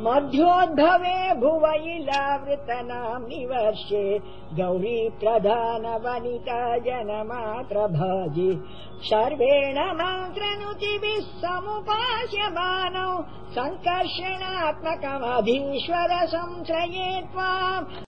मध्योद्भवे भुव इलावृतनाम् निवर्षे गौरी प्रधान वनित सर्वेण मन्त्रनुतिभिः समुपास्यमानौ सङ्कर्षणात्मकमधीश्वर संश्रये त्वाम्।